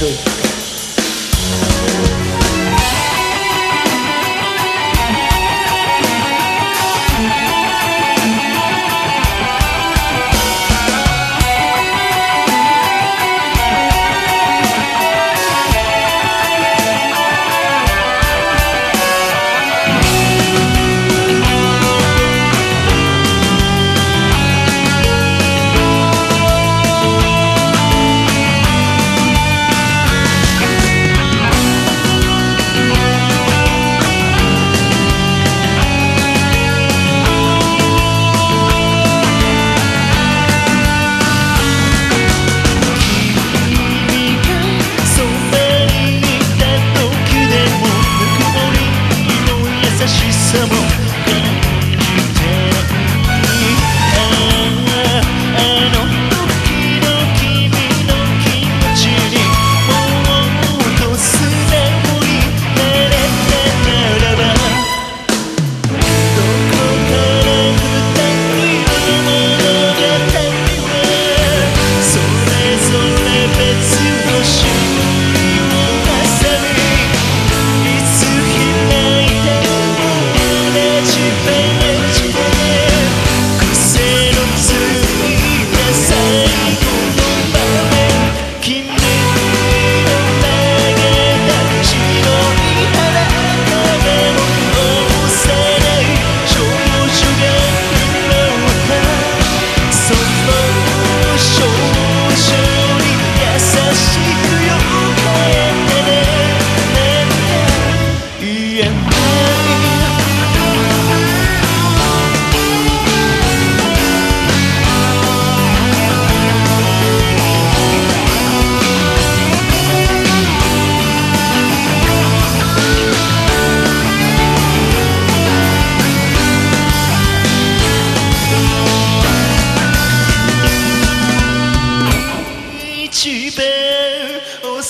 白い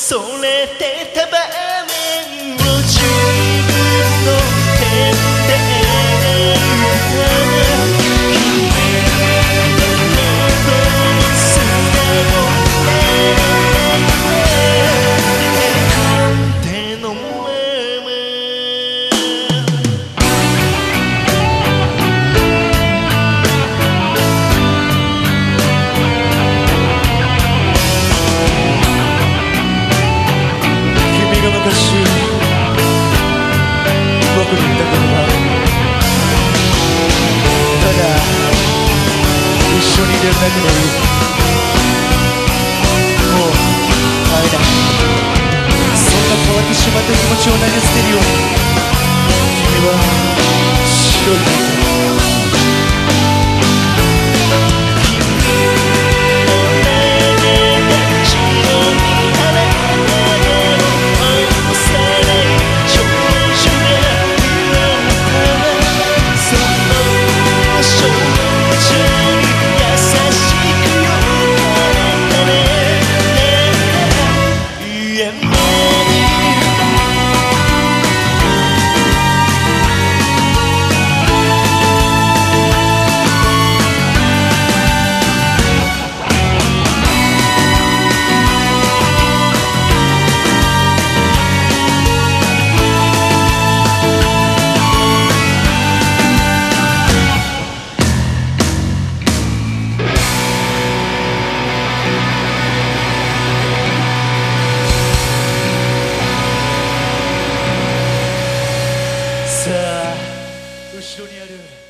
それでたば昔僕に言ったことがただ一緒にいるだけでいい。もう会えない。そんな変わってしまった気持ちを投げ捨てるよう。に君は白い。後ろにある